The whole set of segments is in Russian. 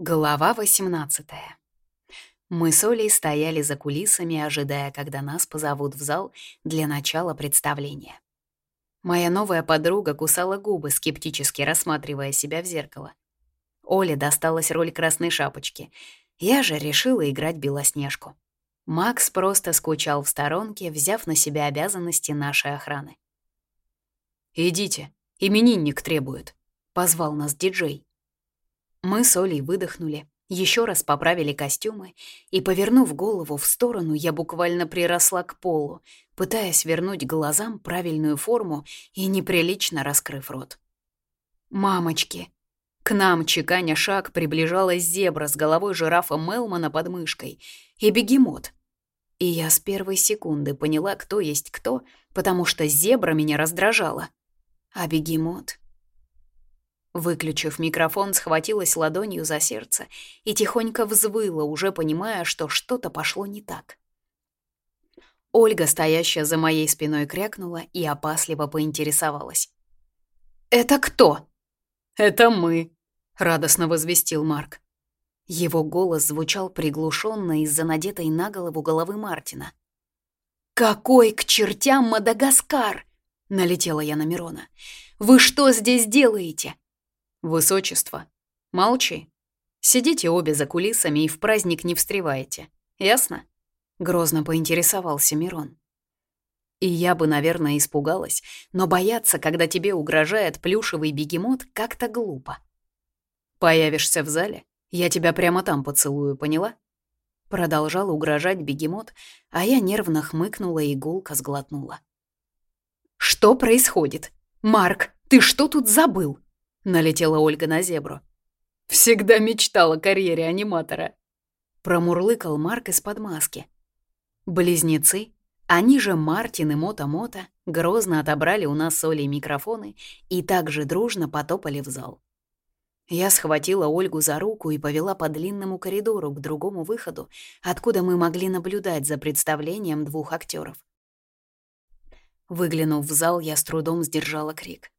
Глава 18 Мы с Олей стояли за кулисами, ожидая, когда нас позовут в зал для начала представления. Моя новая подруга кусала губы, скептически рассматривая себя в зеркало. Оле досталась роль красной шапочки. Я же решила играть Белоснежку. Макс просто скучал в сторонке, взяв на себя обязанности нашей охраны. «Идите, именинник требует», — позвал нас диджей. Мы с Олей выдохнули, еще раз поправили костюмы, и, повернув голову в сторону, я буквально приросла к полу, пытаясь вернуть глазам правильную форму и неприлично раскрыв рот. «Мамочки!» К нам, чеканя шаг, приближалась зебра с головой жирафа Мелмана под мышкой и бегемот. И я с первой секунды поняла, кто есть кто, потому что зебра меня раздражала. А бегемот Выключив микрофон, схватилась ладонью за сердце и тихонько взвыла, уже понимая, что что-то пошло не так. Ольга, стоящая за моей спиной, крякнула и опасливо поинтересовалась. «Это кто?» «Это мы», — радостно возвестил Марк. Его голос звучал приглушенно из-за надетой на голову головы Мартина. «Какой к чертям Мадагаскар?» — налетела я на Мирона. «Вы что здесь делаете?» «Высочество, молчи. Сидите обе за кулисами и в праздник не встревайте. Ясно?» Грозно поинтересовался Мирон. И я бы, наверное, испугалась, но бояться, когда тебе угрожает плюшевый бегемот, как-то глупо. «Появишься в зале, я тебя прямо там поцелую, поняла?» Продолжал угрожать бегемот, а я нервно хмыкнула и гулко сглотнула. «Что происходит? Марк, ты что тут забыл?» Налетела Ольга на зебру. Всегда мечтала о карьере аниматора. Промурлыкал Марк из-под маски. Близнецы, они же Мартин и Мота-Мота, грозно отобрали у нас с Олей микрофоны и также дружно потопали в зал. Я схватила Ольгу за руку и повела по длинному коридору к другому выходу, откуда мы могли наблюдать за представлением двух актеров. Выглянув в зал, я с трудом сдержала крик.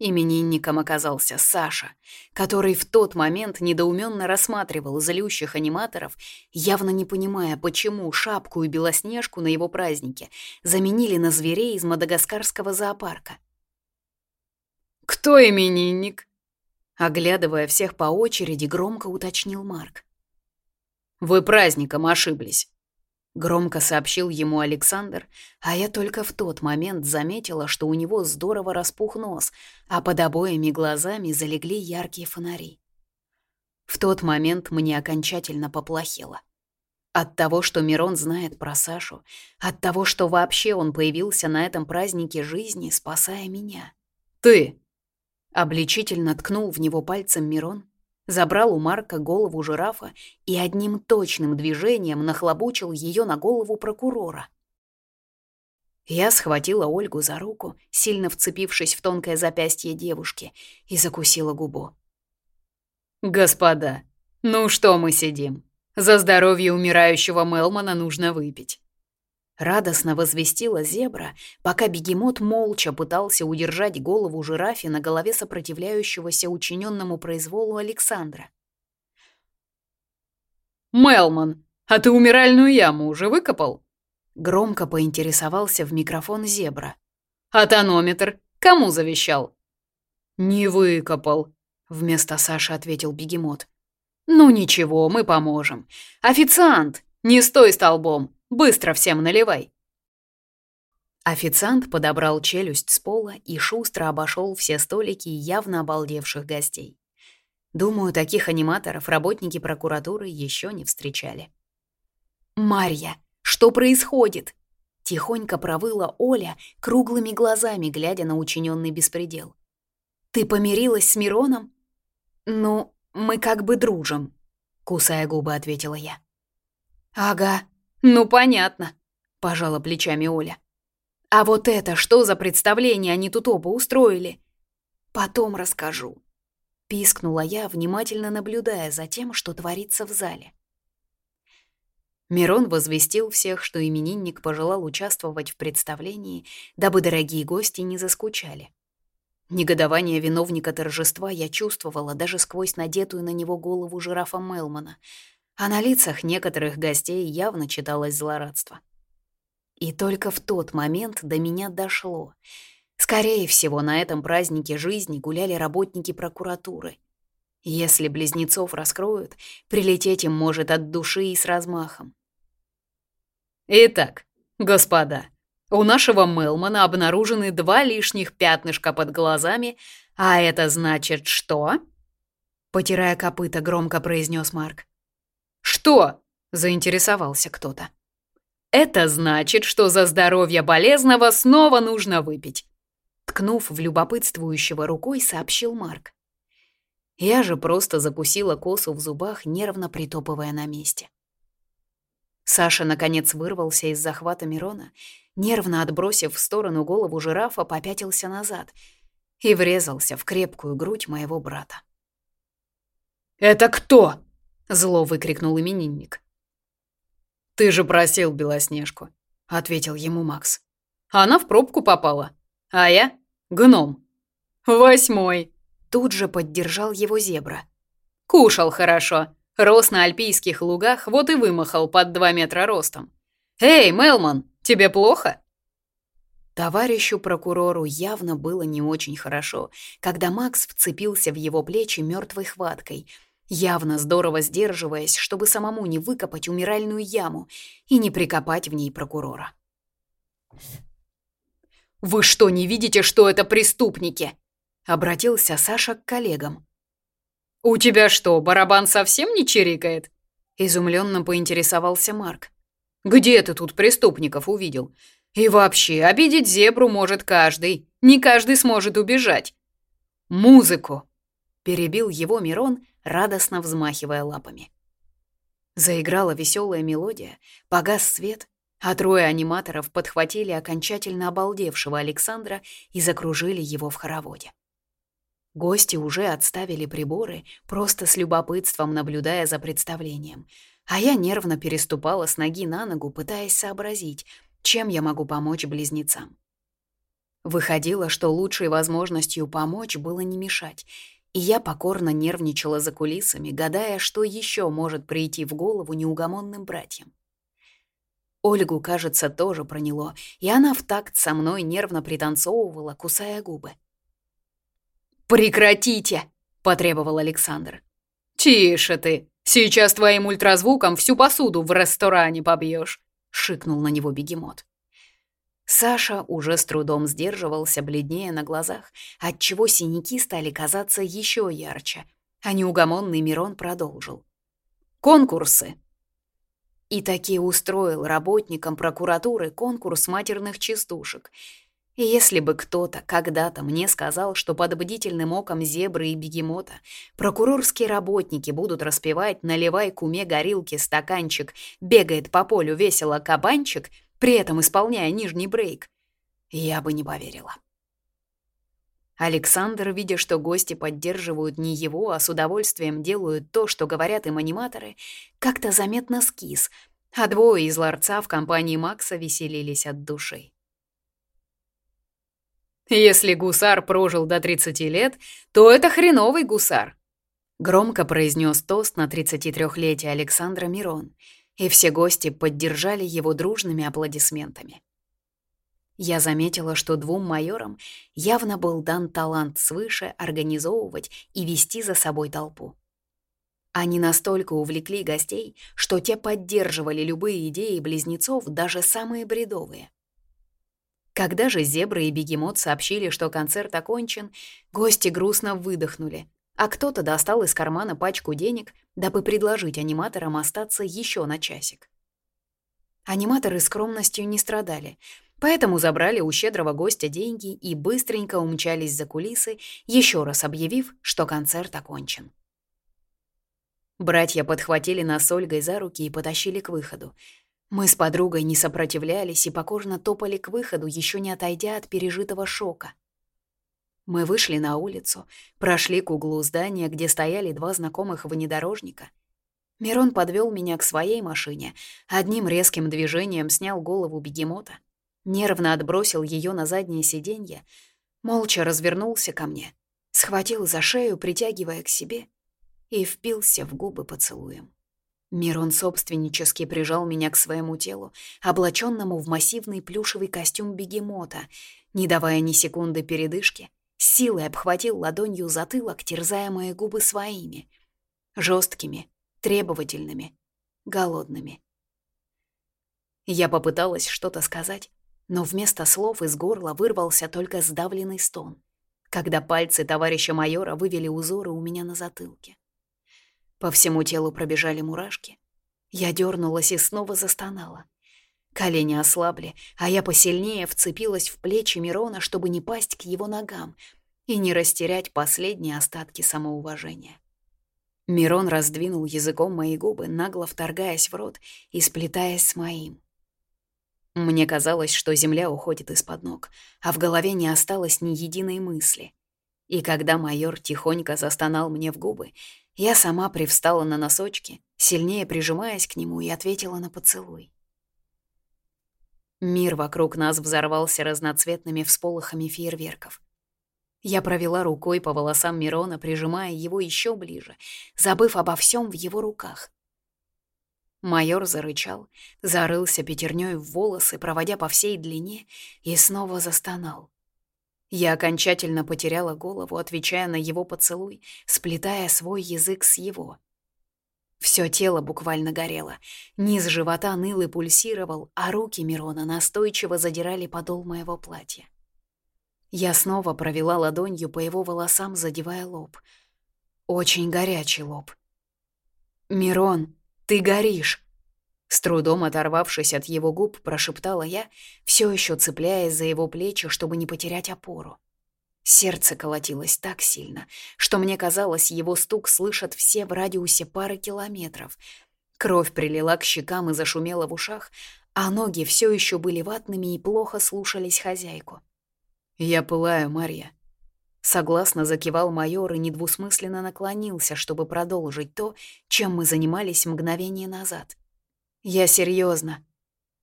Именинником оказался Саша, который в тот момент недоуменно рассматривал злющих аниматоров, явно не понимая, почему шапку и белоснежку на его празднике заменили на зверей из мадагаскарского зоопарка. «Кто именинник?» Оглядывая всех по очереди, громко уточнил Марк. «Вы праздником ошиблись. Громко сообщил ему Александр, а я только в тот момент заметила, что у него здорово распух нос, а под обоими глазами залегли яркие фонари. В тот момент мне окончательно поплохело. От того, что Мирон знает про Сашу, от того, что вообще он появился на этом празднике жизни, спасая меня. «Ты!» Обличительно ткнул в него пальцем Мирон, забрал у Марка голову жирафа и одним точным движением нахлобучил ее на голову прокурора. Я схватила Ольгу за руку, сильно вцепившись в тонкое запястье девушки, и закусила губу. «Господа, ну что мы сидим? За здоровье умирающего Мелмана нужно выпить. Радостно возвестила зебра, пока бегемот молча пытался удержать голову жирафи на голове сопротивляющегося учиненному произволу Александра. «Мелман, а ты умиральную яму уже выкопал?» Громко поинтересовался в микрофон зебра. «А тонометр кому завещал?» «Не выкопал», — вместо Саши ответил бегемот. «Ну ничего, мы поможем. Официант, не стой столбом, Быстро всем наливай!» Официант подобрал челюсть с пола и шустро обошел все столики явно обалдевших гостей. Думаю, таких аниматоров работники прокуратуры еще не встречали. «Марья, что происходит?» Тихонько провыла Оля, круглыми глазами глядя на учиненный беспредел. «Ты помирилась с Мироном?» «Ну, мы как бы дружим», — кусая губы, ответила я. «Ага, «Ну, понятно», — пожала плечами Оля. «А вот это что за представление они тут оба устроили?» «Потом расскажу», — пискнула я, внимательно наблюдая за тем, что творится в зале. Мирон возвестил всех, что именинник пожелал участвовать в представлении, дабы дорогие гости не заскучали. Негодование виновника торжества я чувствовала даже сквозь надетую на него голову жирафа Мелмана, а на лицах некоторых гостей явно читалось злорадство. И только в тот момент до меня дошло. Скорее всего, на этом празднике жизни гуляли работники прокуратуры. Если близнецов раскроют, прилететь им может от души и с размахом. Итак, господа, у нашего Мелмана обнаружены два лишних пятнышка под глазами, а это значит что? Потирая копыта, громко произнес Марк. Что? заинтересовался кто-то. Это значит, что за здоровье болезного снова нужно выпить. Ткнув в любопытствующего рукой, сообщил Марк. Я же просто закусила косу в зубах, нервно притопывая на месте. Саша, наконец, вырвался из захвата Мирона, нервно отбросив в сторону голову жирафа, попятился назад и врезался в крепкую грудь моего брата. «Это кто?» — зло выкрикнул именинник. «Ты же просил Белоснежку», — ответил ему Макс. «Она в пробку попала, а я — гном. Восьмой». Тут же поддержал его зебра. «Кушал хорошо, Рос на альпийских лугах, вот и вымахал под два метра ростом. «Эй, Мелман, тебе плохо?» Товарищу прокурору явно было не очень хорошо, когда Макс вцепился в его плечи мертвой хваткой, явно здорово сдерживаясь, чтобы самому не выкопать умиральную яму и не прикопать в ней прокурора. «Вы что, не видите, что это преступники?» — обратился Саша к коллегам. «У тебя что, барабан совсем не чирикает?» Изумленно поинтересовался Марк. «Где ты тут преступников увидел? И вообще, обидеть зебру может каждый. Не каждый сможет убежать. Музыку!» Перебил его Мирон, радостно взмахивая лапами. Заиграла веселая мелодия, погас свет, а трое аниматоров подхватили окончательно обалдевшего Александра и закружили его в хороводе. Гости уже отставили приборы, просто с любопытством наблюдая за представлением. А я нервно переступала с ноги на ногу, пытаясь сообразить, чем я могу помочь близнецам. Выходило, что лучшей возможностью помочь было не мешать, и я покорно нервничала за кулисами, гадая, что еще может прийти в голову неугомонным братьям. Ольгу, кажется, тоже проняло, и она в такт со мной нервно пританцовывала, кусая губы. «Прекратите!» — потребовал Александр. «Тише ты! Сейчас твоим ультразвуком всю посуду в ресторане побьешь!» — шикнул на него бегемот. Саша уже с трудом сдерживался, бледнее на глазах, отчего синяки стали казаться еще ярче, а неугомонный Мирон продолжил. «Конкурсы!» И таки устроил работникам прокуратуры конкурс матерных частушек — и если бы кто-то когда-то мне сказал, что под бдительным оком зебры и бегемота прокурорские работники будут распевать «Наливай куме горилки стаканчик, бегает по полю весело кабанчик», при этом исполняя нижний брейк, я бы не поверила. Александр, видя, что гости поддерживают не его, а с удовольствием делают то, что говорят им аниматоры, как-то заметно скис, а двое из ларца в компании Макса веселились от души. Если гусар прожил до 30 лет, то это хреновый гусар. Громко произнес тост на 33-летие Александра Мирон, и все гости поддержали его дружными аплодисментами. Я заметила, что двум майорам явно был дан талант свыше организовывать и вести за собой толпу. Они настолько увлекли гостей, что те поддерживали любые идеи близнецов, даже самые бредовые. Когда же зебры и бегемот сообщили, что концерт окончен, гости грустно выдохнули, а кто-то достал из кармана пачку денег, дабы предложить аниматорам остаться еще на часик. Аниматоры скромностью не страдали, поэтому забрали у щедрого гостя деньги и быстренько умчались за кулисы, еще раз объявив, что концерт окончен. Братья подхватили нас с Ольгой за руки и потащили к выходу, мы с подругой не сопротивлялись и покорно топали к выходу, еще не отойдя от пережитого шока. Мы вышли на улицу, прошли к углу здания, где стояли два знакомых внедорожника. Мирон подвел меня к своей машине, одним резким движением снял голову бегемота, нервно отбросил ее на заднее сиденье, Молча развернулся ко мне, схватил за шею, притягивая к себе, и впился в губы поцелуем. Мирон собственнически прижал меня к своему телу, облаченному в массивный плюшевый костюм бегемота, не давая ни секунды передышки, силой обхватил ладонью затылок, терзая мои губы своими, жесткими, требовательными, голодными. Я попыталась что-то сказать, но вместо слов из горла вырвался только сдавленный стон, когда пальцы товарища майора вывели узоры у меня на затылке. По всему телу пробежали мурашки. Я дернулась и снова застонала. Колени ослабли, а я посильнее вцепилась в плечи Мирона, чтобы не пасть к его ногам и не растерять последние остатки самоуважения. Мирон раздвинул языком мои губы, нагло вторгаясь в рот и сплетаясь с моим. Мне казалось, что земля уходит из-под ног, а в голове не осталось ни единой мысли. И когда майор тихонько застонал мне в губы, я сама привстала на носочки, сильнее прижимаясь к нему и ответила на поцелуй. Мир вокруг нас взорвался разноцветными всполохами фейерверков. Я провела рукой по волосам Мирона, прижимая его еще ближе, забыв обо всем в его руках. Майор зарычал, зарылся пятерней в волосы, проводя по всей длине, и снова застонал. Я окончательно потеряла голову, отвечая на его поцелуй, сплетая свой язык с его. Всё тело буквально горело. Низ живота ныл и пульсировал, а руки Мирона настойчиво задирали подол моего платья. Я снова провела ладонью по его волосам, задевая лоб. Очень горячий лоб. «Мирон, ты горишь!» С трудом оторвавшись от его губ, прошептала я, все еще цепляясь за его плечи, чтобы не потерять опору. Сердце колотилось так сильно, что мне казалось, его стук слышат все в радиусе пары километров. Кровь прилила к щекам и зашумела в ушах, а ноги все еще были ватными и плохо слушались хозяйку. «Я пылаю, Марья». Согласно закивал майор и недвусмысленно наклонился, чтобы продолжить то, чем мы занимались мгновение назад — «Я серьезно,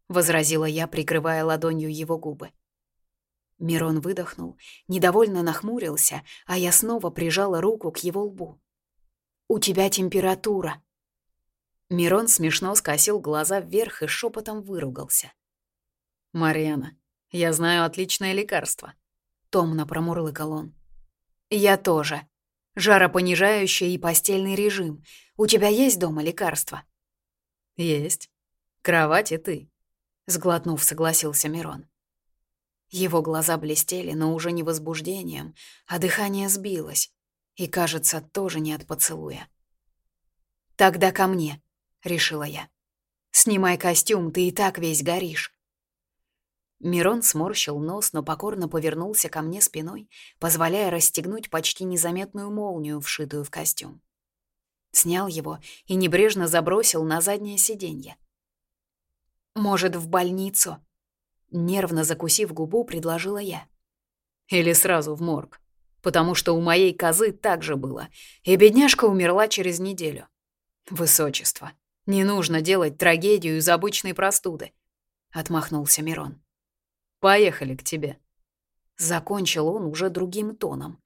возразила я, прикрывая ладонью его губы. Мирон выдохнул, недовольно нахмурился, а я снова прижала руку к его лбу. «У тебя температура!» Мирон смешно скосил глаза вверх и шепотом выругался. «Марьяна, я знаю отличное лекарство», — томно промурлыкал он. «Я тоже. Жаропонижающий и постельный режим. У тебя есть дома лекарства?» «Есть. Кровать и ты», — сглотнув, согласился Мирон. Его глаза блестели, но уже не возбуждением, а дыхание сбилось. И, кажется, тоже не от поцелуя. «Тогда ко мне», — решила я. «Снимай костюм, ты и так весь горишь». Мирон сморщил нос, но покорно повернулся ко мне спиной, позволяя расстегнуть почти незаметную молнию, вшитую в костюм. Снял его и небрежно забросил на заднее сиденье. «Может, в больницу?» Нервно закусив губу, предложила я. «Или сразу в морг, потому что у моей козы так же было, и бедняжка умерла через неделю. Высочество, не нужно делать трагедию из обычной простуды», — отмахнулся Мирон. «Поехали к тебе». Закончил он уже другим тоном.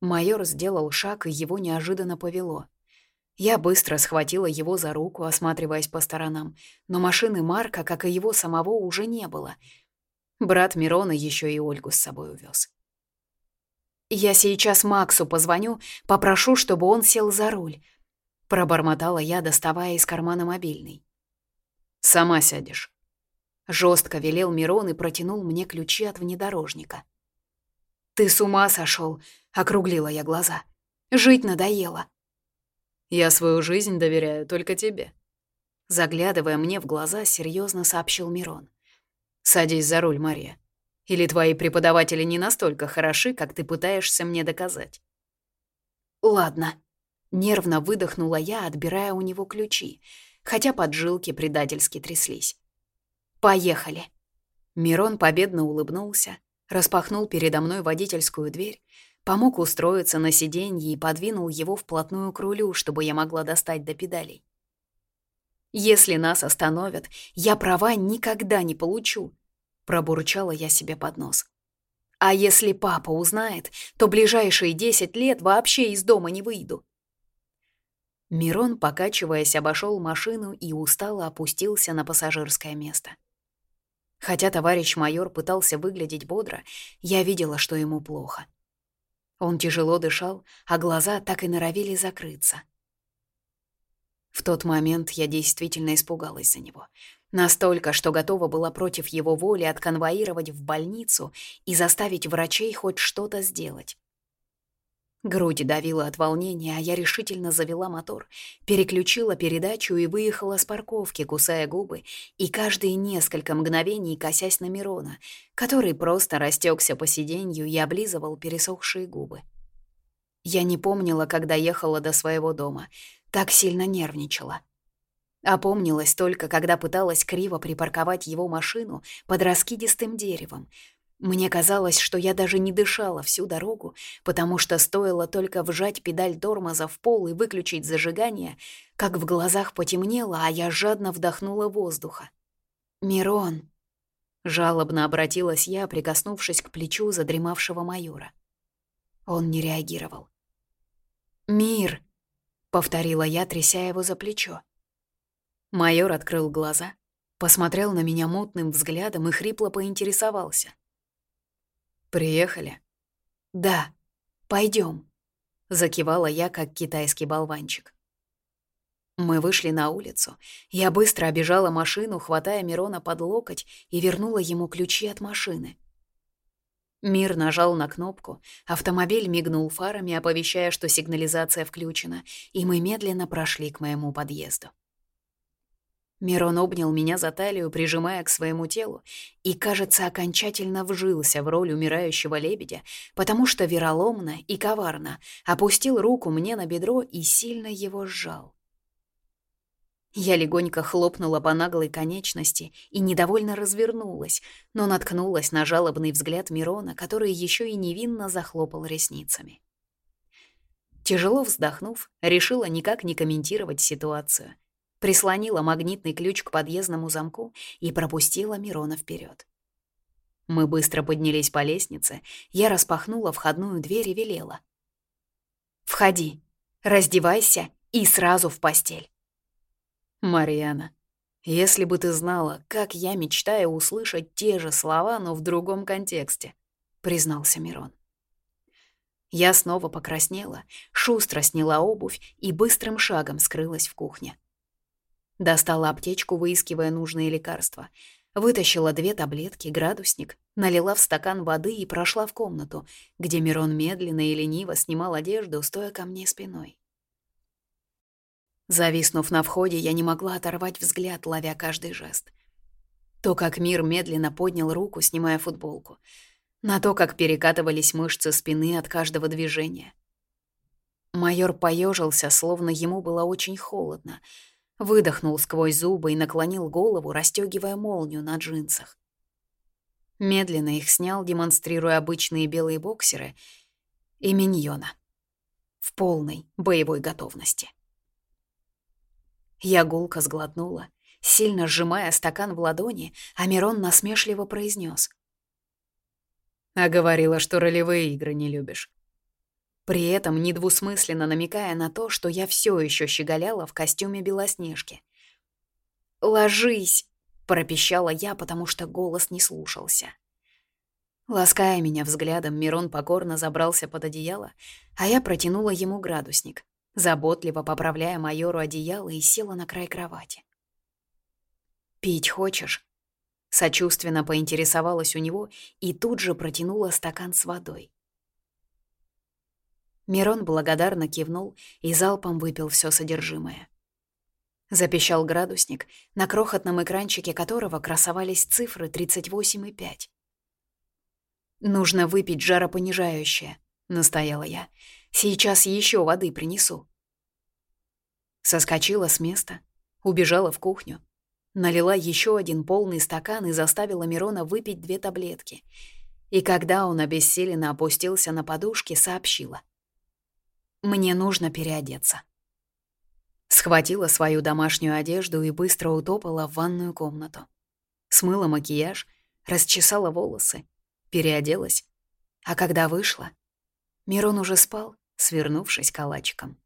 Майор сделал шаг, и его неожиданно повело. Я быстро схватила его за руку, осматриваясь по сторонам, но машины Марка, как и его самого, уже не было. Брат Мирона еще и Ольгу с собой увез. «Я сейчас Максу позвоню, попрошу, чтобы он сел за руль», — пробормотала я, доставая из кармана мобильный. «Сама сядешь», — жестко велел Мирон и протянул мне ключи от внедорожника. «Ты с ума сошел, округлила я глаза. «Жить надоело». Я свою жизнь доверяю только тебе. Заглядывая мне в глаза, серьезно сообщил Мирон. Садись за руль, Мария. Или твои преподаватели не настолько хороши, как ты пытаешься мне доказать? Ладно. Нервно выдохнула я, отбирая у него ключи, хотя поджилки предательски тряслись. Поехали. Мирон победно улыбнулся, распахнул передо мной водительскую дверь, Помог устроиться на сиденье и подвинул его вплотную к рулю, чтобы я могла достать до педалей. «Если нас остановят, я права никогда не получу», — пробурчала я себе под нос. А если папа узнает, то ближайшие десять лет вообще из дома не выйду. Мирон, покачиваясь, обошел машину и устало опустился на пассажирское место. Хотя товарищ майор пытался выглядеть бодро, я видела, что ему плохо. Он тяжело дышал, а глаза так и норовили закрыться. В тот момент я действительно испугалась за него. Настолько, что готова была против его воли отконвоировать в больницу и заставить врачей хоть что-то сделать. Грудь давила от волнения, а я решительно завела мотор, переключила передачу и выехала с парковки, кусая губы, и каждые несколько мгновений косясь на Мирона, который просто растекся по сиденью и облизывал пересохшие губы. Я не помнила, когда ехала до своего дома, так сильно нервничала. Опомнилась только, когда пыталась криво припарковать его машину под раскидистым деревом — мне казалось, что я даже не дышала всю дорогу, потому что стоило только вжать педаль тормоза в пол и выключить зажигание, как в глазах потемнело, а я жадно вдохнула воздуха. «Мирон!» — жалобно обратилась я, прикоснувшись к плечу задремавшего майора. Он не реагировал. «Мир!» — повторила я, тряся его за плечо. Майор открыл глаза, посмотрел на меня мутным взглядом и хрипло поинтересовался — «Приехали?» «Да, пойдем», — закивала я, как китайский болванчик. Мы вышли на улицу. Я быстро обежала машину, хватая Мирона под локоть и вернула ему ключи от машины. Мир нажал на кнопку, автомобиль мигнул фарами, оповещая, что сигнализация включена, и мы медленно прошли к моему подъезду. Мирон обнял меня за талию, прижимая к своему телу, и, кажется, окончательно вжился в роль умирающего лебедя, потому что вероломно и коварно опустил руку мне на бедро и сильно его сжал. Я легонько хлопнула по наглой конечности и недовольно развернулась, но наткнулась на жалобный взгляд Мирона, который еще и невинно захлопал ресницами. Тяжело вздохнув, решила никак не комментировать ситуацию — прислонила магнитный ключ к подъездному замку и пропустила Мирона вперед. Мы быстро поднялись по лестнице, я распахнула входную дверь и велела. «Входи, раздевайся и сразу в постель». «Марьяна, если бы ты знала, как я мечтаю услышать те же слова, но в другом контексте», — признался Мирон. Я снова покраснела, шустро сняла обувь и быстрым шагом скрылась в кухне. Достала аптечку, выискивая нужные лекарства. Вытащила две таблетки, градусник, налила в стакан воды и прошла в комнату, где Мирон медленно и лениво снимал одежду, стоя ко мне спиной. Зависнув на входе, я не могла оторвать взгляд, ловя каждый жест. То, как Мир медленно поднял руку, снимая футболку. На то, как перекатывались мышцы спины от каждого движения. Майор поежился, словно ему было очень холодно — Выдохнул сквозь зубы и наклонил голову, расстегивая молнию на джинсах. Медленно их снял, демонстрируя обычные белые боксеры и миньона. В полной боевой готовности. Я гулко сглотнула, сильно сжимая стакан в ладони, а Мирон насмешливо произнес: «А говорила, что ролевые игры не любишь при этом недвусмысленно намекая на то, что я все еще щеголяла в костюме Белоснежки. «Ложись!» — пропищала я, потому что голос не слушался. Лаская меня взглядом, Мирон покорно забрался под одеяло, а я протянула ему градусник, заботливо поправляя майору одеяло и села на край кровати. «Пить хочешь?» Сочувственно поинтересовалась у него и тут же протянула стакан с водой. Мирон благодарно кивнул и залпом выпил все содержимое. Запищал градусник, на крохотном экранчике которого красовались цифры 38 и 5. «Нужно выпить жаропонижающее», — настояла я. «Сейчас еще воды принесу». Соскочила с места, убежала в кухню, налила еще один полный стакан и заставила Мирона выпить две таблетки. И когда он обессиленно опустился на подушке, сообщила — мне нужно переодеться. Схватила свою домашнюю одежду и быстро утопала в ванную комнату. Смыла макияж, расчесала волосы, переоделась А когда вышла, Мирон уже спал, свернувшись калачиком.